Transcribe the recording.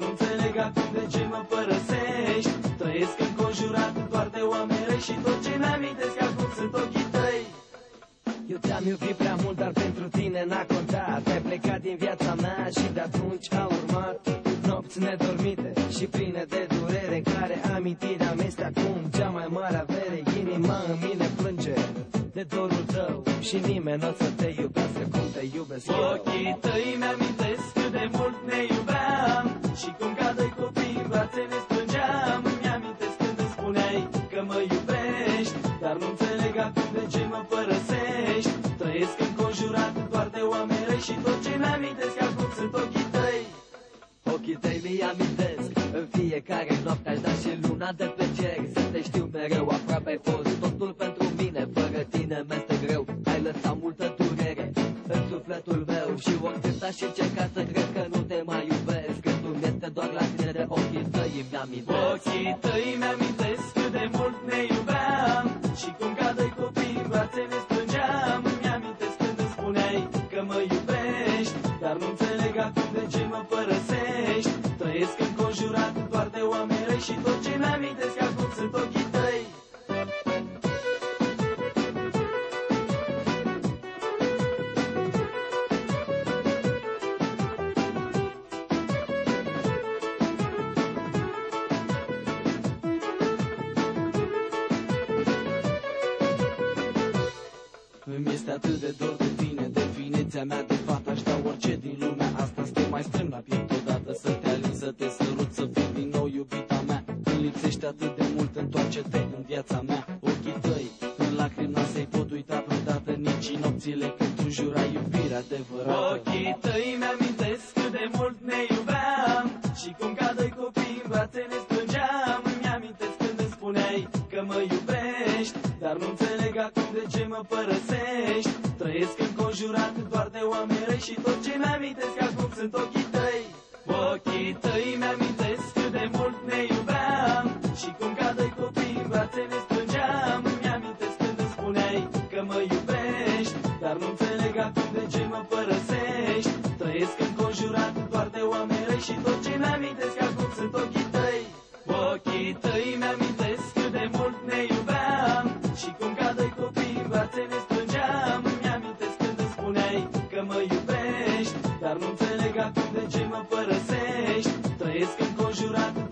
nu înțeleg acum de ce mă părăsești. Trăiesc înconjurat doar de oameni răi Și tot ce mi-amintesc acum sunt ochii tăi. Eu te-am iubit prea mult, dar pentru tine n-a contat. Ai plecat din viața mea și de atunci a urmat. Nopți nedormite și pline de durere În care amintirea mea este acum cea mai mare avere. Inima în mine plânge de dorul tău Și nimeni nu o să te iubească cum te iubesc eu. Ochii tăi mi-amintesc cât de mult ne iubeam Și cum ca doi copii în brațe ne strângeam Mi-amintesc când îmi spuneai că mă iubești Dar nu înțeleg acum de ce mă părăsești. Trăiesc înconjurat doar de oameni răi Și tot ce mi-amintesc acum sunt ochii tăi. Ochii tăi mi-amintesc În fiecare noapte aș da și luna de pe cer. Să te știu mereu aproape ai fost Totul pentru mine, fără tine mi-este greu sufletul meu Și oricât aș încerca să cred că nu te mai iubesc. Gândul este doar la tine de ochii tăi. Mi-amintesc Ochii tăi mi-amintesc cât de mult ne iubeam. Și cum ca doi copii în brațe ne strângeam Mi-amintesc când îmi spuneai că mă iubești. Dar nu înțeleg acum de ce mă părăsești. Trăiesc înconjurat doar de oameni răi Și tot ce mi-amintesc acum sunt ochii tăi este atât de dor de tine, definiția mea de fată Aș da orice din lumea asta să te mai strâng la piept odată Să te alin, să te sărut, să fii din nou iubita mea. Când lipsești atât de mult, întoarce-te în viața mea. Ochii tăi, în lacrimi n-ai pot uita vreodată Nici în nopțile când tu jurai iubirea adevărată. Ochii tăi mi-amintesc cât de mult nu înțeleg acum de ce mă părăsești. Trăiesc înconjurat doar de oameni răi Și tot ce mi-amintesc acum sunt ochii tăi. Ochii tăi mi-amintesc cât de mult ne iubeam Și cum ca doi copii în brațe ne strângeam. Mi-amintesc când îmi spuneai că mă iubești Dar nu înțeleg acum de ce mă părăsești. Trăiesc înconjurat doar de oameni răi Și tot ce mi-amintesc acum sunt ochii tăi. Ochii tăi mi mă iubești Dar nu înțeleg acum de ce mă părăsești. Trăiesc înconjurat de